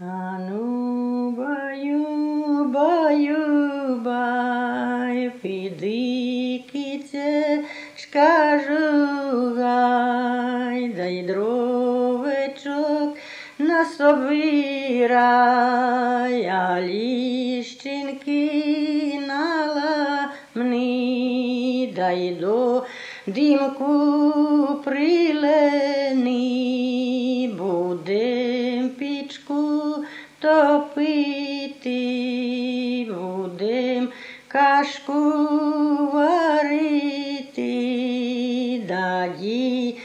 Ану, баю, баю, бай, піди, кице, гай, дай дровечок насобирай, а ліщинки наламни, дай до димку топити, будем кашку варити, да діточок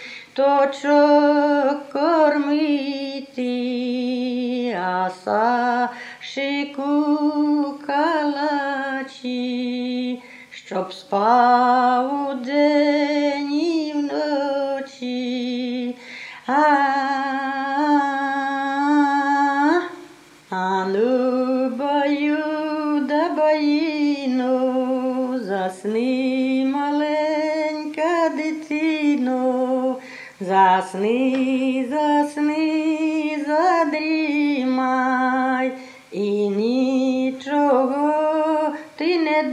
кормити, а Сашику калачі, щоб спав удень і вночі. А засни маленька дитино, засни, засни, задрімай, і нічого ти не